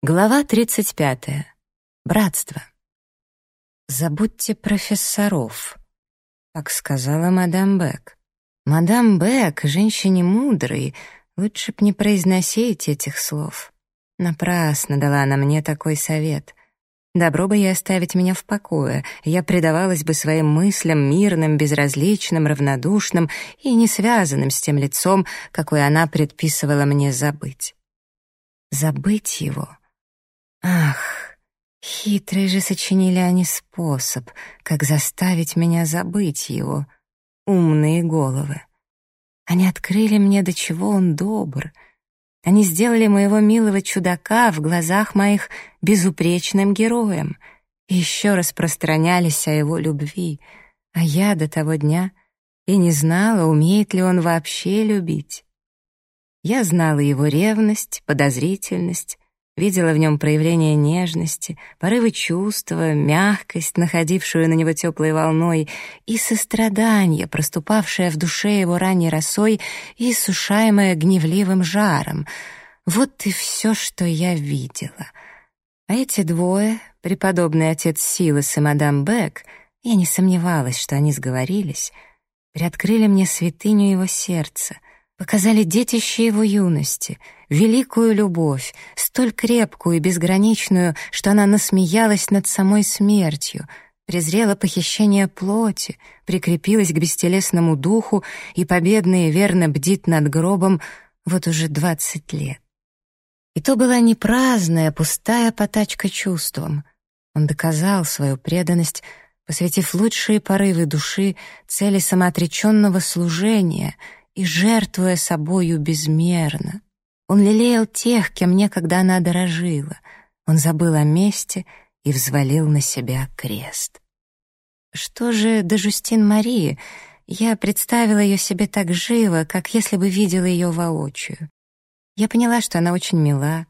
Глава 35. Братство. «Забудьте профессоров», — так сказала мадам Бек. «Мадам Бек, женщине мудрой, лучше б не произносить этих слов. Напрасно дала она мне такой совет. Добро бы ей оставить меня в покое, я предавалась бы своим мыслям мирным, безразличным, равнодушным и не связанным с тем лицом, какое она предписывала мне забыть. Забыть его — Ах, хитрый же сочинили они способ, как заставить меня забыть его. Умные головы. Они открыли мне, до чего он добр. Они сделали моего милого чудака в глазах моих безупречным героем и еще распространялись о его любви, а я до того дня и не знала, умеет ли он вообще любить. Я знала его ревность, подозрительность, видела в нем проявление нежности, порывы чувства, мягкость, находившую на него теплой волной, и сострадание, проступавшее в душе его ранней росой и сушаемое гневливым жаром. Вот и все, что я видела. А эти двое, преподобный отец Силас и мадам Бек, я не сомневалась, что они сговорились, приоткрыли мне святыню его сердца — показали детище его юности, великую любовь, столь крепкую и безграничную, что она насмеялась над самой смертью, презрела похищение плоти, прикрепилась к бестелесному духу и победно и верно бдит над гробом вот уже двадцать лет. И то была не праздная, пустая потачка чувством. Он доказал свою преданность, посвятив лучшие порывы души цели самоотреченного служения — и жертвуя собою безмерно. Он лелеял тех, кем некогда она дорожила. Он забыл о месте и взвалил на себя крест. Что же до Жустин Марии? Я представила ее себе так живо, как если бы видела ее воочию. Я поняла, что она очень мила.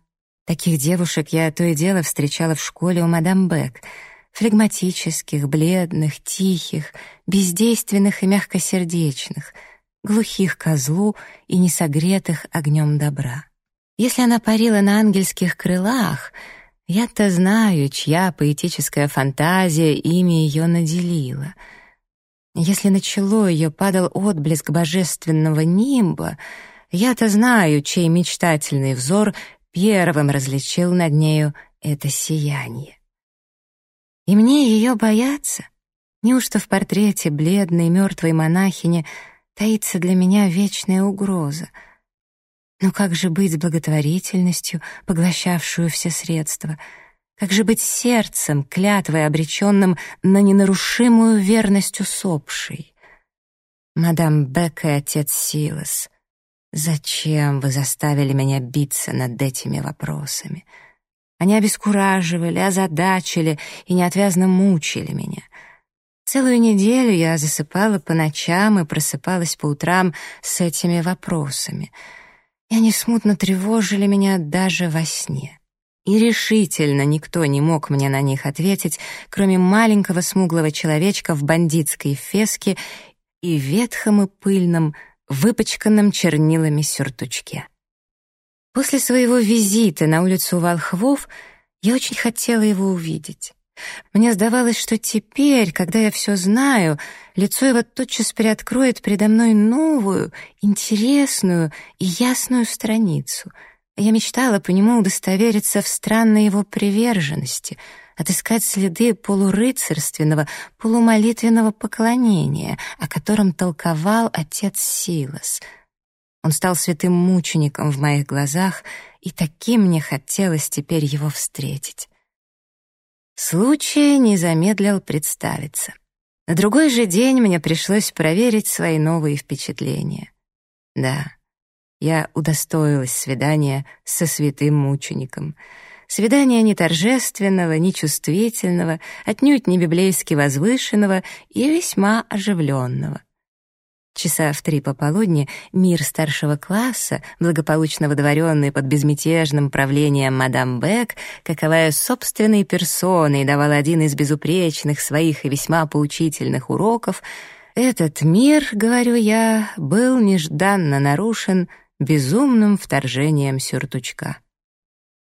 Таких девушек я то и дело встречала в школе у мадам Бек — флегматических, бледных, тихих, бездейственных и мягкосердечных — глухих козлу и несогретых огнем добра. Если она парила на ангельских крылах, я-то знаю, чья поэтическая фантазия ими ее наделила. Если на чело ее падал отблеск божественного нимба, я-то знаю, чей мечтательный взор первым различил над нею это сияние. И мне ее бояться? Неужто в портрете бледной мертвой монахини — таится для меня вечная угроза. Но как же быть с благотворительностью, поглощавшую все средства? Как же быть сердцем, клятвой, обреченным на ненарушимую верность усопшей? Мадам Бек и отец Силас, зачем вы заставили меня биться над этими вопросами? Они обескураживали, озадачили и неотвязно мучили меня — Целую неделю я засыпала по ночам и просыпалась по утрам с этими вопросами. И они смутно тревожили меня даже во сне. И решительно никто не мог мне на них ответить, кроме маленького смуглого человечка в бандитской феске и ветхом и пыльном, выпачканном чернилами сюртучке. После своего визита на улицу Волхвов я очень хотела его увидеть. Мне сдавалось, что теперь, когда я все знаю, лицо его тотчас приоткроет передо мной новую, интересную и ясную страницу. Я мечтала по нему удостовериться в странной его приверженности, отыскать следы полурыцарственного, полумолитвенного поклонения, о котором толковал отец Силас. Он стал святым мучеником в моих глазах, и таким мне хотелось теперь его встретить. Случай не замедлил представиться. На другой же день мне пришлось проверить свои новые впечатления. Да, я удостоилась свидания со святым мучеником. Свидания не торжественного, не чувствительного, отнюдь не библейски возвышенного и весьма оживленного. Часа в три пополудни мир старшего класса, благополучно водворенный под безмятежным правлением мадам Бек, каковая собственной персоной давал один из безупречных своих и весьма поучительных уроков, этот мир, говорю я, был нежданно нарушен безумным вторжением сюртучка.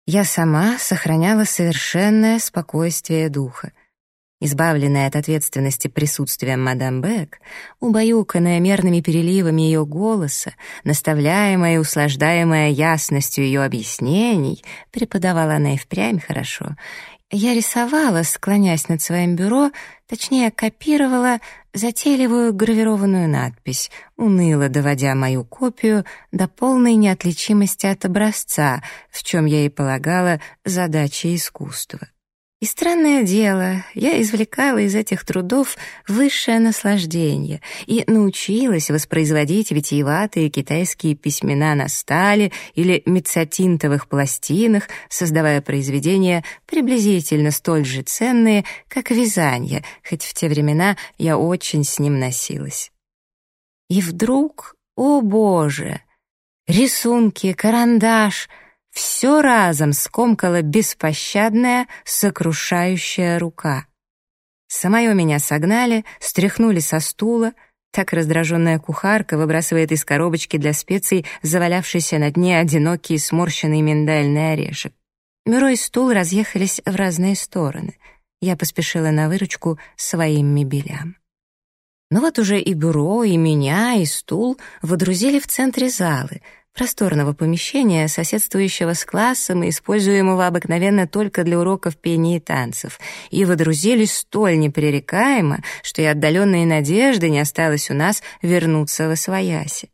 Я сама сохраняла совершенное спокойствие духа. Избавленная от ответственности присутствием мадам Бек, убаюканная мерными переливами ее голоса, наставляемая и услаждаемая ясностью ее объяснений, преподавала она и впрямь хорошо, я рисовала, склонясь над своим бюро, точнее, копировала затейливую гравированную надпись, уныло доводя мою копию до полной неотличимости от образца, в чем я и полагала задачи искусства. И странное дело, я извлекала из этих трудов высшее наслаждение и научилась воспроизводить витиеватые китайские письмена на стале или мецатинтовых пластинах, создавая произведения приблизительно столь же ценные, как вязание, хоть в те времена я очень с ним носилась. И вдруг, о боже, рисунки, карандаш — все разом скомкала беспощадная, сокрушающая рука. Самое меня согнали, стряхнули со стула, так раздраженная кухарка выбрасывает из коробочки для специй завалявшийся на дне одинокий сморщенный миндальный орешек. Бюро и стул разъехались в разные стороны. Я поспешила на выручку своим мебелям. Но ну вот уже и бюро, и меня, и стул водрузили в центре залы — просторного помещения, соседствующего с классом и используемого обыкновенно только для уроков пения и танцев, и водрузили столь непререкаемо, что и отдаленной надежды не осталось у нас вернуться во свояси.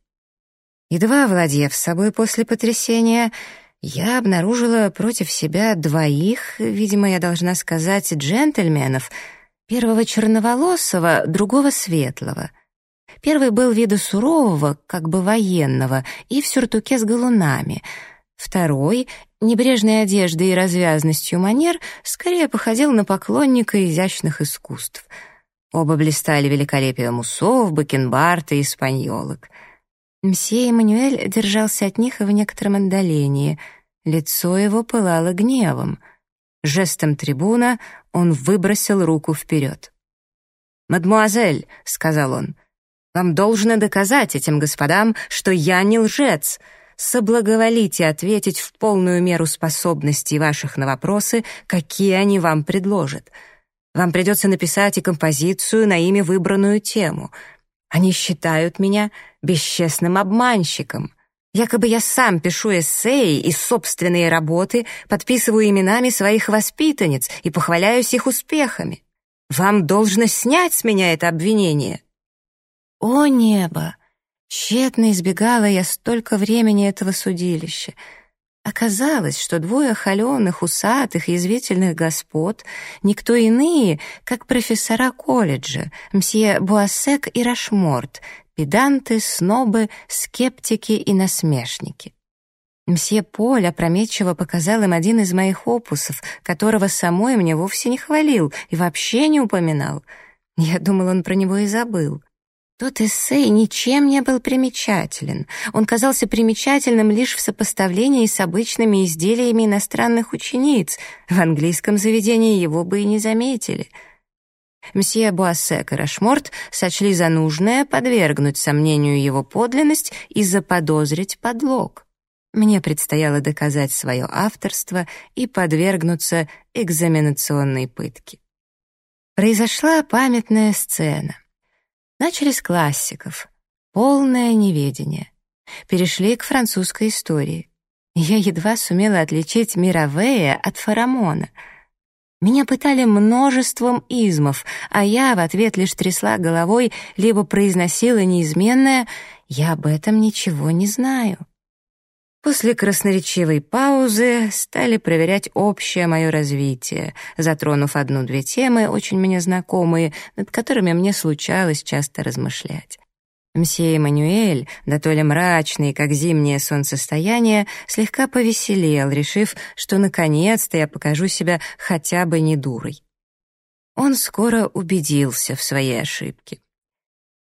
Едва владев собой после потрясения, я обнаружила против себя двоих, видимо, я должна сказать, джентльменов, первого черноволосого, другого светлого — Первый был вида сурового, как бы военного, и в сюртуке с галунами. Второй, небрежной одеждой и развязностью манер, скорее походил на поклонника изящных искусств. Оба блистали великолепием усов, бакенбарта и испаньолок. Мсье Эммануэль держался от них в некотором отдалении. Лицо его пылало гневом. Жестом трибуна он выбросил руку вперед. «Мадемуазель», — сказал он, — вам должно доказать этим господам, что я не лжец. Соблаговолите ответить в полную меру способностей ваших на вопросы, какие они вам предложат. Вам придется написать и композицию на ими выбранную тему. Они считают меня бесчестным обманщиком. Якобы я сам пишу эссеи и собственные работы, подписываю именами своих воспитанниц и похваляюсь их успехами. Вам должно снять с меня это обвинение. О небо! Тщетно избегала я столько времени этого судилища. Оказалось, что двое холеных, усатых, язвительных господ — никто иные, как профессора колледжа, мсье Буассек и Рашморт, педанты, снобы, скептики и насмешники. Мсье Поль опрометчиво показал им один из моих опусов, которого самой мне вовсе не хвалил и вообще не упоминал. Я думал, он про него и забыл. Тот эссей ничем не был примечателен. Он казался примечательным лишь в сопоставлении с обычными изделиями иностранных учениц. В английском заведении его бы и не заметили. Мсье Буассек и Рашморт сочли за нужное подвергнуть сомнению его подлинность и заподозрить подлог. Мне предстояло доказать свое авторство и подвергнуться экзаменационной пытке. Произошла памятная сцена — Начали с классиков. Полное неведение. Перешли к французской истории. Я едва сумела отличить Мировея от Фарамона. Меня пытали множеством измов, а я в ответ лишь трясла головой, либо произносила неизменное «Я об этом ничего не знаю». После красноречивой паузы стали проверять общее мое развитие, затронув одну-две темы, очень мне знакомые, над которыми мне случалось часто размышлять. Мсье Эммануэль, да то ли мрачный, как зимнее солнцестояние, слегка повеселел, решив, что наконец-то я покажу себя хотя бы не дурой. Он скоро убедился в своей ошибке.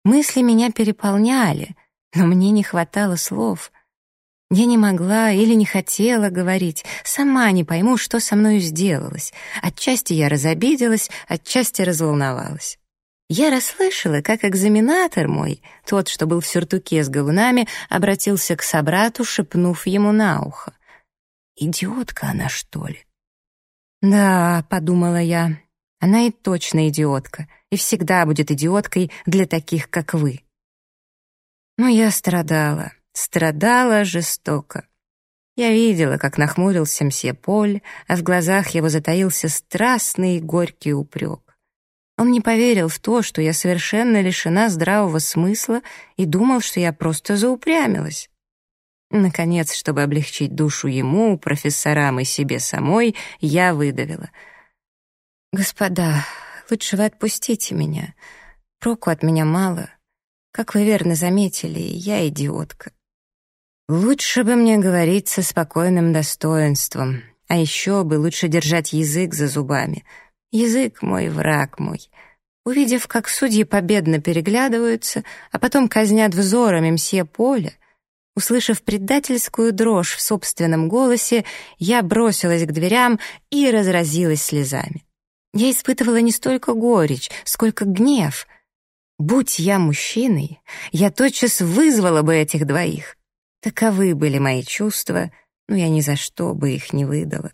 Мысли меня переполняли, но мне не хватало слов. Я не могла или не хотела говорить, сама не пойму, что со мной сделалось. Отчасти я разобиделась, отчасти разволновалась. Я расслышала, как экзаменатор мой, тот, что был в сюртуке с галунами, обратился к собрату, шепнув ему на ухо. Идиотка она, что ли? Да, подумала я, она и точно идиотка, и всегда будет идиоткой для таких, как вы. Но я страдала, страдала жестоко. Я видела, как нахмурился мсье Поль, а в глазах его затаился страстный и горький упрек. Он не поверил в то, что я совершенно лишена здравого смысла и думал, что я просто заупрямилась. Наконец, чтобы облегчить душу ему, профессорам и себе самой, я выдавила. «Господа, лучше вы отпустите меня. Проку от меня мало. Как вы верно заметили, я идиотка. Лучше бы мне говорить со спокойным достоинством, а еще бы лучше держать язык за зубами. Язык мой, враг мой». Увидев, как судьи победно переглядываются, а потом казнят взорами мсье Поля, Услышав предательскую дрожь в собственном голосе, я бросилась к дверям и разразилась слезами. Я испытывала не столько горечь, сколько гнев. Будь я мужчиной, я тотчас вызвала бы этих двоих. Таковы были мои чувства, но я ни за что бы их не выдала.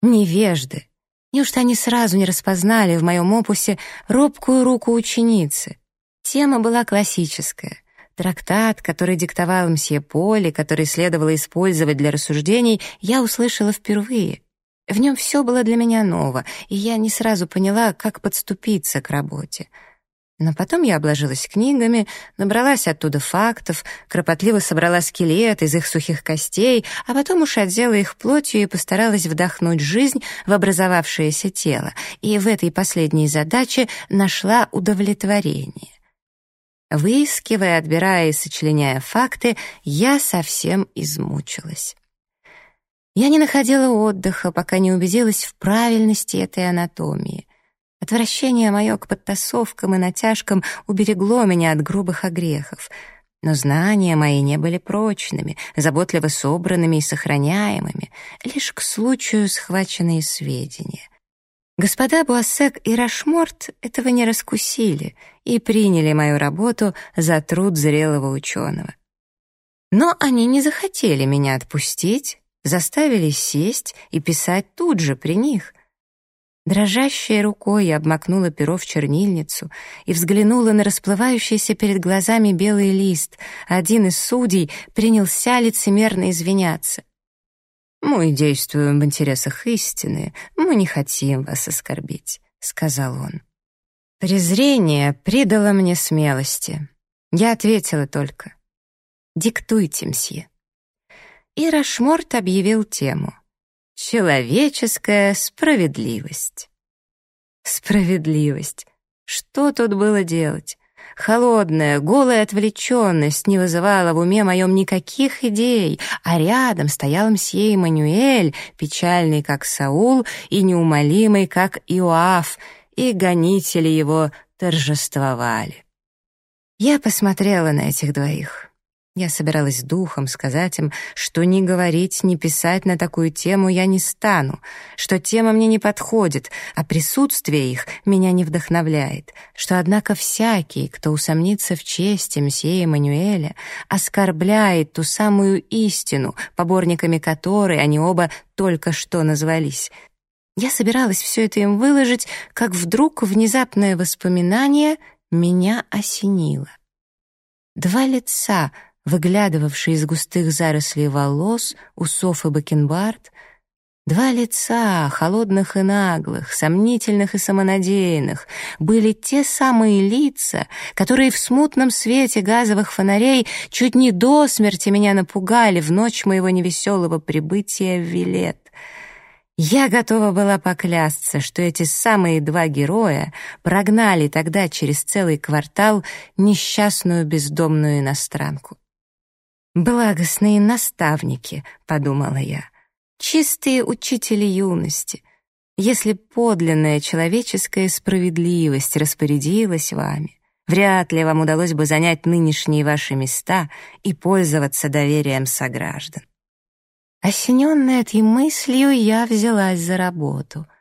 Невежды. Неужто они сразу не распознали в моем опусе робкую руку ученицы? Тема была классическая — Трактат, который диктовал мсье Поли, который следовало использовать для рассуждений, я услышала впервые. В нем все было для меня ново, и я не сразу поняла, как подступиться к работе. Но потом я обложилась книгами, набралась оттуда фактов, кропотливо собрала скелет из их сухих костей, а потом уж отдела их плотью и постаралась вдохнуть жизнь в образовавшееся тело, и в этой последней задаче нашла удовлетворение. Выискивая, отбирая и сочленяя факты, я совсем измучилась. Я не находила отдыха, пока не убедилась в правильности этой анатомии. Отвращение мое к подтасовкам и натяжкам уберегло меня от грубых огрехов. Но знания мои не были прочными, заботливо собранными и сохраняемыми, лишь к случаю схваченные сведения — Господа Буассек и Рашморт этого не раскусили и приняли мою работу за труд зрелого ученого. Но они не захотели меня отпустить, заставили сесть и писать тут же при них. Дрожащей рукой я обмакнула перо в чернильницу и взглянула на расплывающийся перед глазами белый лист. Один из судей принялся лицемерно извиняться. «Мы действуем в интересах истины, мы не хотим вас оскорбить», — сказал он. Презрение придало мне смелости. Я ответила только «Диктуйте, мсье». И Рашморт объявил тему «Человеческая справедливость». Справедливость. Что тут было делать? Холодная, голая отвлеченность не вызывала в уме моем никаких идей, а рядом стоял мсье Эммануэль, печальный, как Саул, и неумолимый, как Иоаф, и гонители его торжествовали. Я посмотрела на этих двоих. Я собиралась духом сказать им, что ни говорить, ни писать на такую тему я не стану, что тема мне не подходит, а присутствие их меня не вдохновляет, что, однако, всякий, кто усомнится в чести мсье Эммануэля, оскорбляет ту самую истину, поборниками которой они оба только что назвались. Я собиралась все это им выложить, как вдруг внезапное воспоминание меня осенило. Два лица — выглядывавший из густых зарослей волос, усов и бакенбард, Два лица, холодных и наглых, сомнительных и самонадеянных, были те самые лица, которые в смутном свете газовых фонарей чуть не до смерти меня напугали в ночь моего невеселого прибытия в Вилет. Я готова была поклясться, что эти самые два героя прогнали тогда через целый квартал несчастную бездомную иностранку. «Благостные наставники», — подумала я, — «чистые учители юности. Если подлинная человеческая справедливость распорядилась вами, вряд ли вам удалось бы занять нынешние ваши места и пользоваться доверием сограждан». Осененная этой мыслью, я взялась за работу —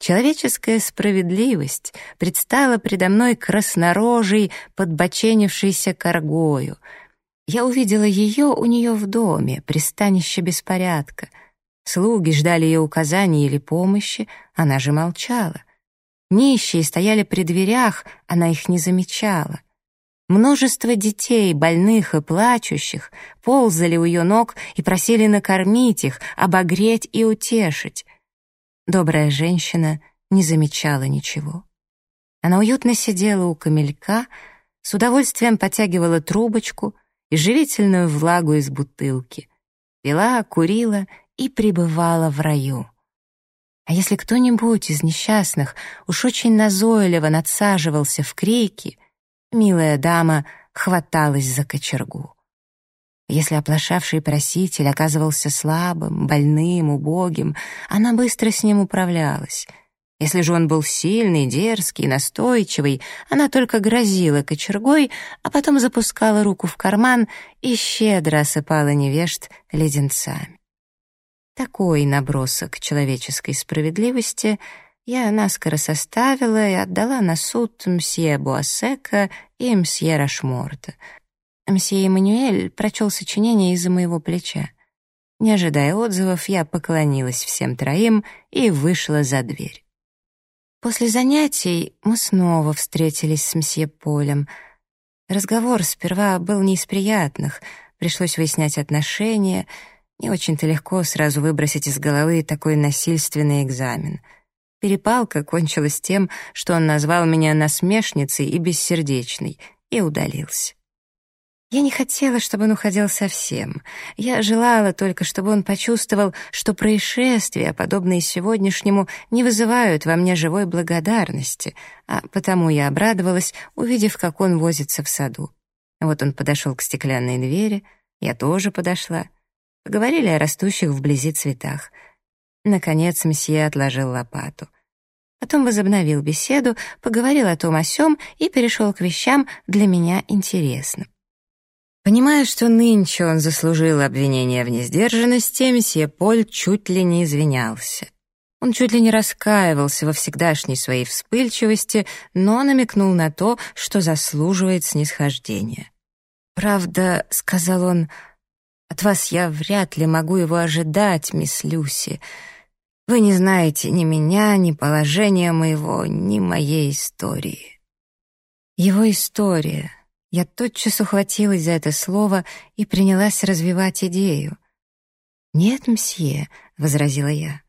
Человеческая справедливость предстала предо мной краснорожей, подбоченившейся коргою, Я увидела ее у нее в доме, пристанище беспорядка. Слуги ждали ее указаний или помощи, она же молчала. Нищие стояли при дверях, она их не замечала. Множество детей, больных и плачущих, ползали у ее ног и просили накормить их, обогреть и утешить. Добрая женщина не замечала ничего. Она уютно сидела у камелька, с удовольствием потягивала трубочку и живительную влагу из бутылки, пила, курила и пребывала в раю. А если кто-нибудь из несчастных уж очень назойливо надсаживался в крики, милая дама хваталась за кочергу. Если оплошавший проситель оказывался слабым, больным, убогим, она быстро с ним управлялась. Если же он был сильный, дерзкий, настойчивый, она только грозила кочергой, а потом запускала руку в карман и щедро осыпала невежд леденцами. Такой набросок человеческой справедливости я наскоро составила и отдала на суд мсье Буассека и мсье Рашморта, Мсье Эммануэль прочел сочинение из-за моего плеча. Не ожидая отзывов, я поклонилась всем троим и вышла за дверь. После занятий мы снова встретились с мсье Полем. Разговор сперва был не из приятных, пришлось выяснять отношения. Не очень-то легко сразу выбросить из головы такой насильственный экзамен. Перепалка кончилась тем, что он назвал меня насмешницей и бессердечной, и удалился. Я не хотела, чтобы он уходил совсем. Я желала только, чтобы он почувствовал, что происшествия, подобные сегодняшнему, не вызывают во мне живой благодарности, а потому я обрадовалась, увидев, как он возится в саду. Вот он подошел к стеклянной двери, я тоже подошла. Поговорили о растущих вблизи цветах. Наконец мсье отложил лопату. Потом возобновил беседу, поговорил о том о сём и перешел к вещам для меня интересным. Понимая, что нынче он заслужил обвинение в несдержанности, месье Поль чуть ли не извинялся. Он чуть ли не раскаивался во всегдашней своей вспыльчивости, но намекнул на то, что заслуживает снисхождения. «Правда», — сказал он, — «от вас я вряд ли могу его ожидать, мисс Люси. Вы не знаете ни меня, ни положения моего, ни моей истории». Его история, я тотчас ухватилась за это слово и принялась развивать идею. «Нет, мсье», — возразила я.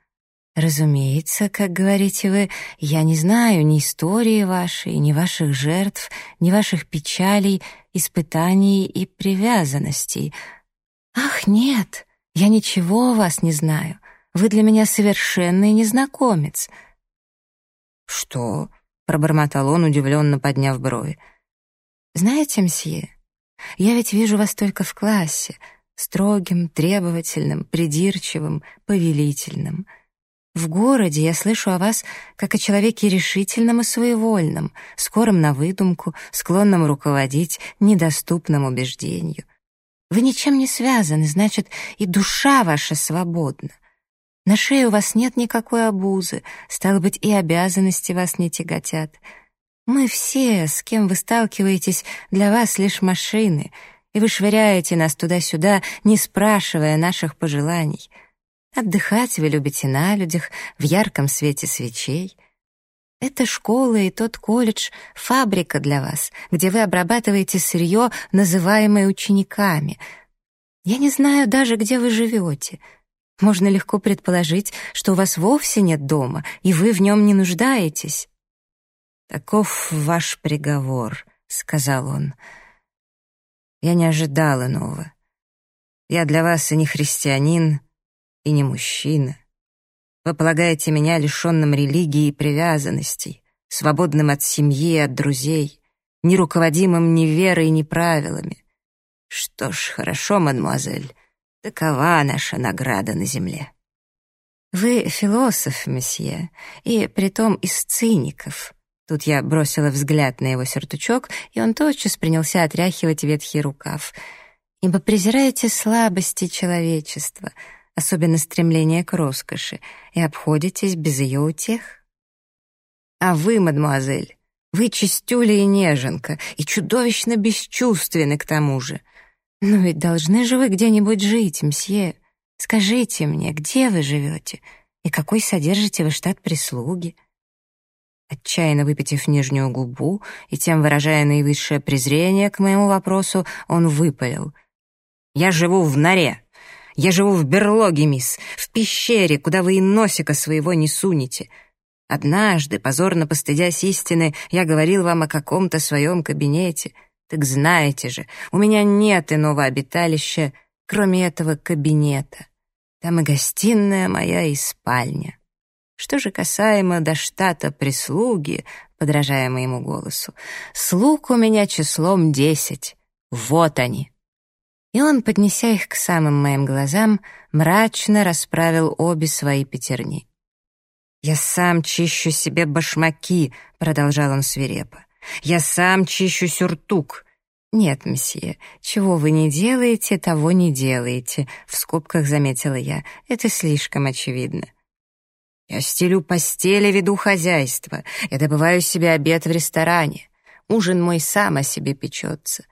«Разумеется, как говорите вы, я не знаю ни истории вашей, ни ваших жертв, ни ваших печалей, испытаний и привязанностей. Ах, нет, я ничего о вас не знаю. Вы для меня совершенный незнакомец». «Что?» — пробормотал он, удивленно подняв брови. «Знаете, мсье, я ведь вижу вас только в классе, строгим, требовательным, придирчивым, повелительным. В городе я слышу о вас как о человеке решительном и своевольном, скором на выдумку, склонном руководить недоступным убеждению. Вы ничем не связаны, значит, и душа ваша свободна. На шее у вас нет никакой обузы, стало быть, и обязанности вас не тяготят — мы все, с кем вы сталкиваетесь, для вас лишь машины, и вы швыряете нас туда-сюда, не спрашивая наших пожеланий. Отдыхать вы любите на людях, в ярком свете свечей. Это школа и тот колледж — фабрика для вас, где вы обрабатываете сырье, называемое учениками. Я не знаю даже, где вы живете. Можно легко предположить, что у вас вовсе нет дома, и вы в нем не нуждаетесь. «Таков ваш приговор», — сказал он. «Я не ожидал иного. Я для вас и не христианин, и не мужчина. Вы полагаете меня лишенным религии и привязанностей, свободным от семьи и от друзей, не руководимым ни верой, ни правилами. Что ж, хорошо, мадемуазель, такова наша награда на земле». «Вы философ, месье, и притом из циников», Тут я бросила взгляд на его сюртучок, и он тотчас принялся отряхивать ветхий рукав. «Ибо презираете слабости человечества, особенно стремление к роскоши, и обходитесь без ее утех». «А вы, мадемуазель, вы чистюля и неженка, и чудовищно бесчувственны к тому же. Но ведь должны же вы где-нибудь жить, мсье. Скажите мне, где вы живете и какой содержите вы штат прислуги?» Отчаянно выпитив нижнюю губу и тем выражая наивысшее презрение к моему вопросу, он выпалил. «Я живу в норе. Я живу в берлоге, мисс, в пещере, куда вы и носика своего не сунете. Однажды, позорно постыдясь истины, я говорил вам о каком-то своем кабинете. Так знаете же, у меня нет иного обиталища, кроме этого кабинета. Там и гостиная моя, и спальня. Что же касаемо до штата прислуги, подражая моему голосу, слуг у меня числом десять. Вот они. И он, поднеся их к самым моим глазам, мрачно расправил обе свои пятерни. «Я сам чищу себе башмаки», — продолжал он свирепо. «Я сам чищу сюртук». «Нет, месье, чего вы не делаете, того не делаете», — в скобках заметила я. «Это слишком очевидно». «Я стелю постели, веду хозяйство. Я добываю себе обед в ресторане. Ужин мой сам о себе печется.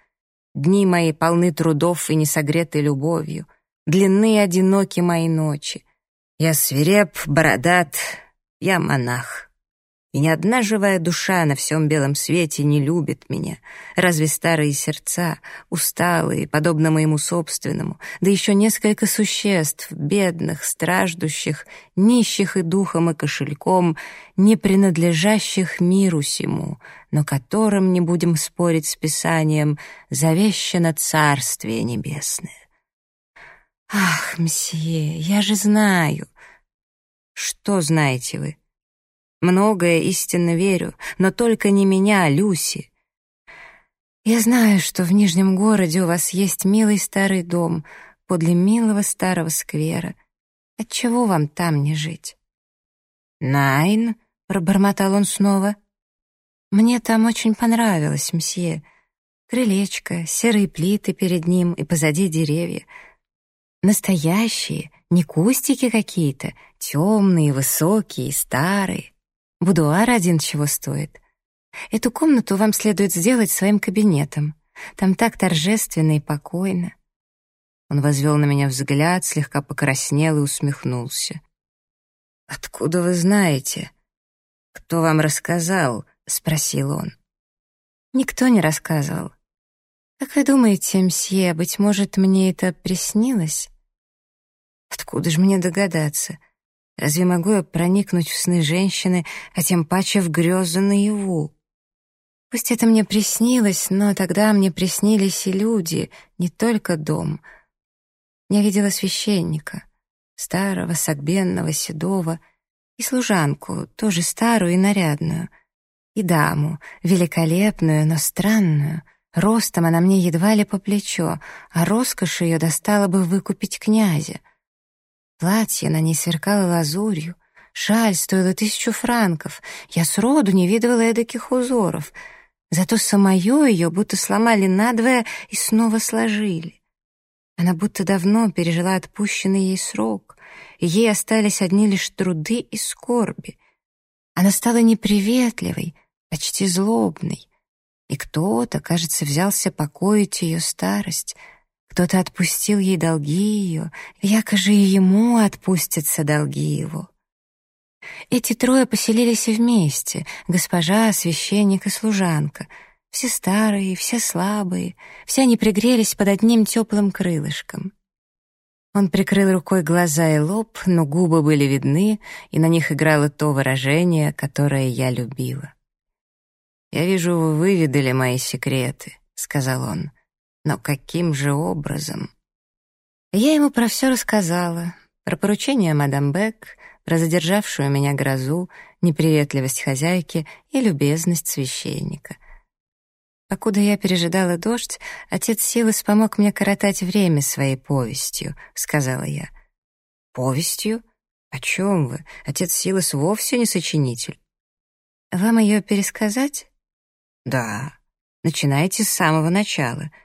Дни мои полны трудов и не согреты любовью. Длинны и одиноки мои ночи. Я свиреп, бородат, я монах. И ни одна живая душа на всем белом свете не любит меня. Разве старые сердца, усталые, подобно моему собственному, да еще несколько существ, бедных, страждущих, нищих и духом, и кошельком, не принадлежащих миру сему, но которым, не будем спорить с Писанием, завещано Царствие Небесное. Ах, мсье, я же знаю, что знаете вы? Многое истинно верю, но только не меня, а Люси. Я знаю, что в Нижнем городе у вас есть милый старый дом подле милого старого сквера. Отчего вам там не жить? «Найн», — пробормотал он снова. «Мне там очень понравилось, мсье. Крылечко, серые плиты перед ним и позади деревья. Настоящие, не кустики какие-то, темные, высокие, старые. Будуар один чего стоит. Эту комнату вам следует сделать своим кабинетом. Там так торжественно и покойно. Он возвел на меня взгляд, слегка покраснел и усмехнулся. «Откуда вы знаете? Кто вам рассказал?» — спросил он. «Никто не рассказывал. Как вы думаете, мсье, быть может, мне это приснилось?» Откуда же мне догадаться? Разве могу я проникнуть в сны женщины, а тем паче в грезы наяву? Пусть это мне приснилось, но тогда мне приснились и люди, не только дом. Я видела священника, старого, согбенного, седого, и служанку, тоже старую и нарядную, и даму, великолепную, но странную. Ростом она мне едва ли по плечо, а роскошь ее достала бы выкупить князя. Платье на ней сверкало лазурью, шаль стоила тысячу франков. Я сроду не видывала эдаких узоров. Зато самое ее будто сломали надвое и снова сложили. Она будто давно пережила отпущенный ей срок, и ей остались одни лишь труды и скорби. Она стала неприветливой, почти злобной, и кто-то, кажется, взялся покоить ее старость — кто-то отпустил ей долги ее, якоже и ему отпустятся долги его. Эти трое поселились вместе, госпожа, священник и служанка. Все старые, все слабые, все они пригрелись под одним теплым крылышком. Он прикрыл рукой глаза и лоб, но губы были видны, и на них играло то выражение, которое я любила. «Я вижу, вы выведали мои секреты», — сказал он. Но каким же образом? Я ему про все рассказала. Про поручение мадам Бек, про задержавшую меня грозу, неприветливость хозяйки и любезность священника. Покуда я пережидала дождь, отец Силас помог мне коротать время своей повестью, сказала я. Повестью? О чем вы? Отец Силас вовсе не сочинитель. Вам ее пересказать? Да. Начинайте с самого начала —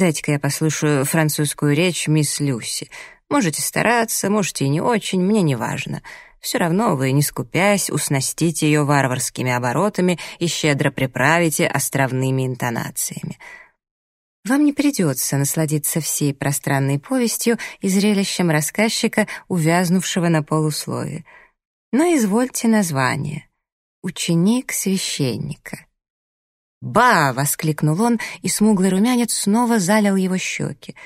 Дайте-ка я послушаю французскую речь мисс Люси. Можете стараться, можете и не очень, мне не важно. Все равно вы, не скупясь, уснастите ее варварскими оборотами и щедро приправите островными интонациями. вам не придется насладиться всей пространной повестью и зрелищем рассказчика, увязнувшего на полуслове. Но извольте название. «Ученик священника». «Ба!» — воскликнул он, и смуглый румянец снова залил его щеки.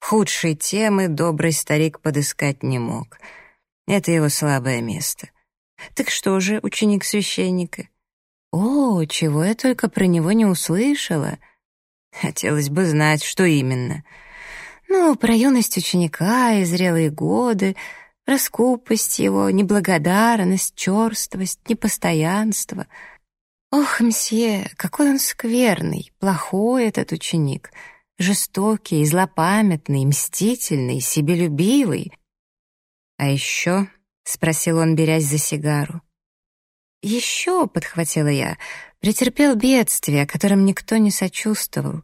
Худшей темы добрый старик подыскать не мог. Это его слабое место. Так что же, ученик священника? О, чего я только про него не услышала. Хотелось бы знать, что именно. Ну, про юность ученика и зрелые годы, про скупость его, неблагодарность, черствость, непостоянство — Ох, мсье, какой он скверный, плохой этот ученик, жестокий, злопамятный, мстительный, себелюбивый. А еще, — спросил он, берясь за сигару. Еще, — подхватила я, — претерпел бедствия, которым никто не сочувствовал,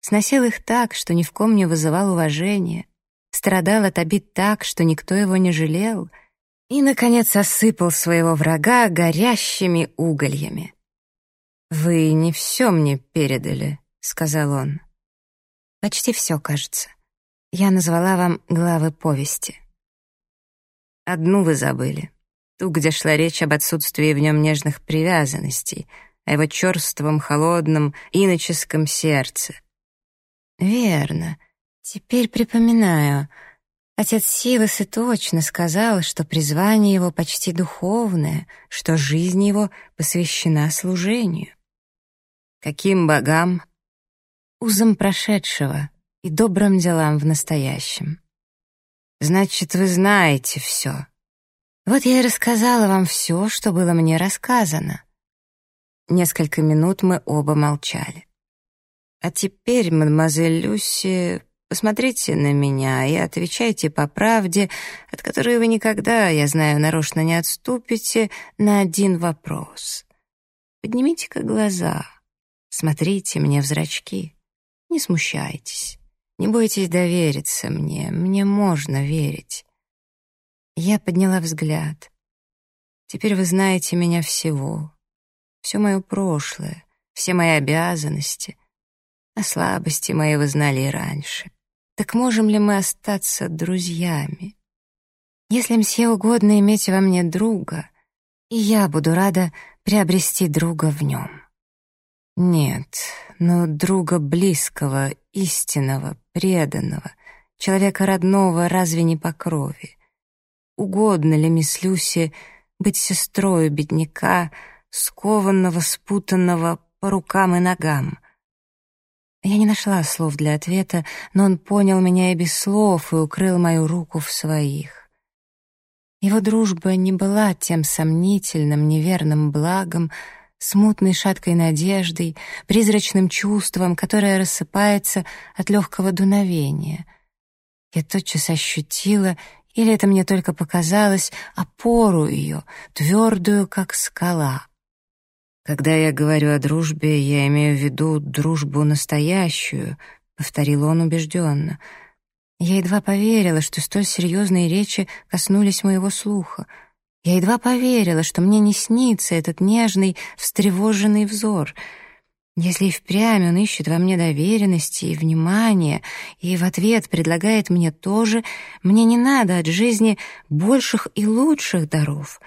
сносил их так, что ни в ком не вызывал уважения, страдал от обид так, что никто его не жалел, и, наконец, осыпал своего врага горящими угольями. «Вы не все мне передали», — сказал он. «Почти все, кажется. Я назвала вам главы повести». «Одну вы забыли. Ту, где шла речь об отсутствии в нем нежных привязанностей, о его черством, холодном, иноческом сердце». «Верно. Теперь припоминаю. Отец Силас и точно сказал, что призвание его почти духовное, что жизнь его посвящена служению. Каким богам? Узам прошедшего и добрым делам в настоящем. Значит, вы знаете все. Вот я и рассказала вам все, что было мне рассказано. Несколько минут мы оба молчали. А теперь, мадемуазель Люси, посмотрите на меня и отвечайте по правде, от которой вы никогда, я знаю, нарочно не отступите, на один вопрос. Поднимите-ка глаза. Смотрите мне в зрачки. Не смущайтесь. Не бойтесь довериться мне. Мне можно верить. Я подняла взгляд. Теперь вы знаете меня всего. Все мое прошлое, все мои обязанности. А слабости мои вы знали и раньше. Так можем ли мы остаться друзьями? Если мсье угодно иметь во мне друга, и я буду рада приобрести друга в нем. Нет, но друга близкого, истинного, преданного, человека родного разве не по крови? Угодно ли мисс Люси быть сестрой бедняка, скованного, спутанного по рукам и ногам? Я не нашла слов для ответа, но он понял меня и без слов и укрыл мою руку в своих. Его дружба не была тем сомнительным, неверным благом, смутной шаткой надеждой, призрачным чувством, которое рассыпается от легкого дуновения. Я тотчас ощутила, или это мне только показалось, опору ее, твердую, как скала. «Когда я говорю о дружбе, я имею в виду дружбу настоящую», — повторил он убежденно. Я едва поверила, что столь серьезные речи коснулись моего слуха — я едва поверила, что мне не снится этот нежный, встревоженный взор. Если и впрямь он ищет во мне доверенности и внимания, и в ответ предлагает мне тоже, мне не надо от жизни больших и лучших даров.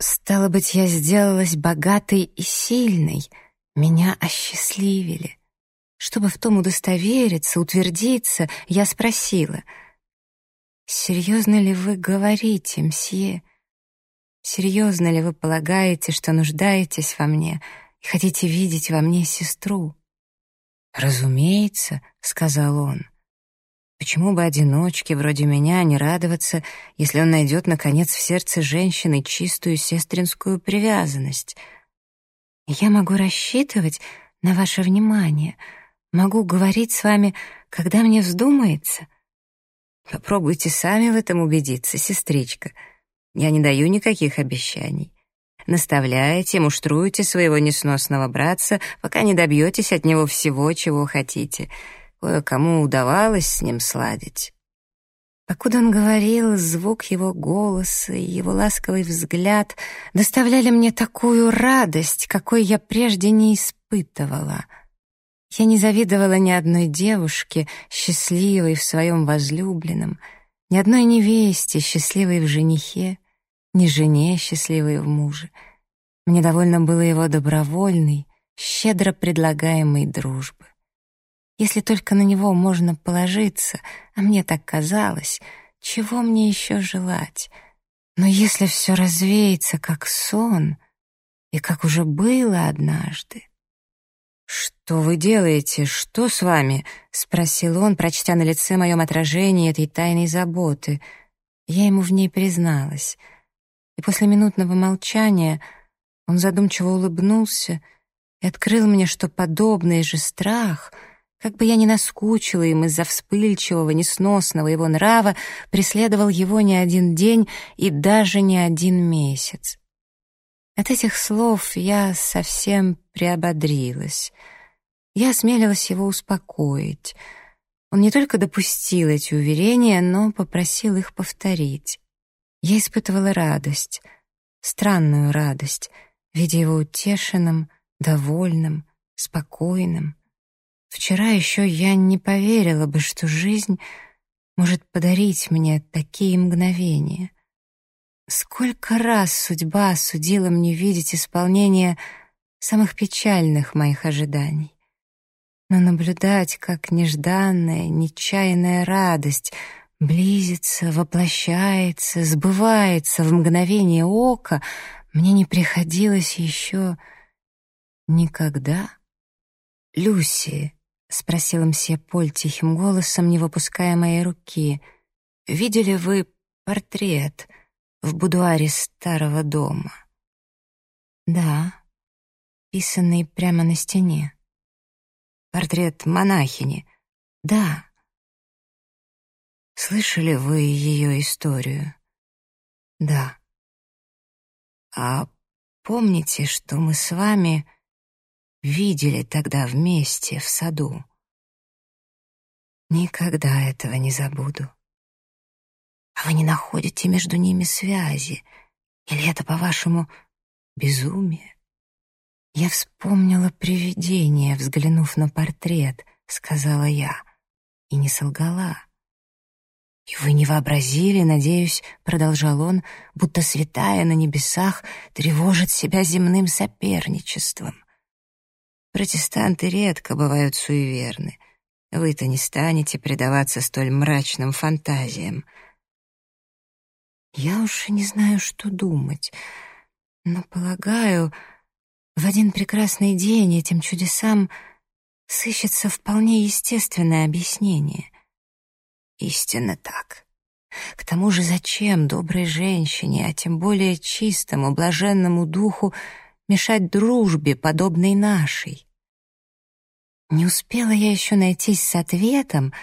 Стало быть, я сделалась богатой и сильной, меня осчастливили. Чтобы в том удостовериться, утвердиться, я спросила, «Серьезно ли вы говорите, мсье?» Серьезно ли вы полагаете, что нуждаетесь во мне и хотите видеть во мне сестру? Разумеется, сказал он. Почему бы одиночке вроде меня не радоваться, если он найдет, наконец, в сердце женщины чистую сестринскую привязанность? Я могу рассчитывать на ваше внимание, могу говорить с вами, когда мне вздумается. Попробуйте сами в этом убедиться, сестричка — я не даю никаких обещаний. Наставляете, муштруете своего несносного братца, пока не добьетесь от него всего, чего хотите. Кое-кому удавалось с ним сладить. Покуда он говорил, звук его голоса и его ласковый взгляд доставляли мне такую радость, какой я прежде не испытывала. Я не завидовала ни одной девушке, счастливой в своем возлюбленном, ни одной невесте, счастливой в женихе, ни жене, счастливой в муже. Мне довольно было его добровольной, щедро предлагаемой дружбы. Если только на него можно положиться, а мне так казалось, чего мне еще желать? Но если все развеется, как сон, и как уже было однажды, «Что вы делаете? Что с вами?» — спросил он, прочтя на лице моем отражение этой тайной заботы. Я ему в ней призналась. И после минутного молчания он задумчиво улыбнулся и открыл мне, что подобный же страх, как бы я ни наскучила им из-за вспыльчивого, несносного его нрава, преследовал его не один день и даже не один месяц. От этих слов я совсем приободрилась. Я осмелилась его успокоить. Он не только допустил эти уверения, но попросил их повторить. Я испытывала радость, странную радость, видя его утешенным, довольным, спокойным. Вчера еще я не поверила бы, что жизнь может подарить мне такие мгновения — Сколько раз судьба судила мне видеть исполнение самых печальных моих ожиданий. Но наблюдать, как нежданная, нечаянная радость близится, воплощается, сбывается в мгновение ока, мне не приходилось еще никогда. «Люси», — спросил мсье Поль тихим голосом, не выпуская моей руки, — «видели вы портрет?» в будуаре старого дома. Да, писанный прямо на стене. Портрет монахини. Да. Слышали вы ее историю? Да. А помните, что мы с вами видели тогда вместе в саду? Никогда этого не забуду. А вы не находите между ними связи? Или это, по-вашему, безумие? Я вспомнила привидение, взглянув на портрет, сказала я, и не солгала. «И вы не вообразили, надеюсь, — продолжал он, — будто святая на небесах тревожит себя земным соперничеством. Протестанты редко бывают суеверны. Вы-то не станете предаваться столь мрачным фантазиям. Я уж не знаю, что думать, но, полагаю, в один прекрасный день этим чудесам сыщется вполне естественное объяснение. Истинно так. К тому же зачем доброй женщине, а тем более чистому, блаженному духу, мешать дружбе, подобной нашей? Не успела я еще найтись с ответом —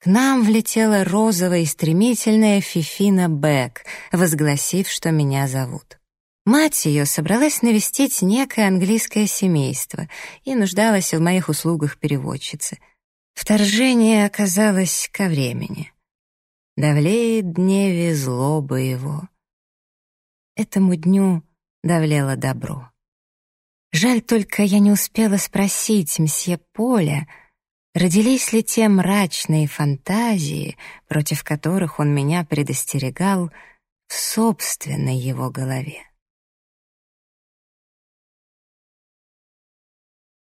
к нам влетела розовая и стремительная Фифина Бек, возгласив, что меня зовут. Мать ее собралась навестить некое английское семейство и нуждалась в моих услугах переводчицы. Вторжение оказалось ко времени. Давлеет дневе злоба его. Этому дню давлело добро. Жаль только, я не успела спросить мсье Поля, Родились ли те мрачные фантазии, против которых он меня предостерегал в собственной его голове?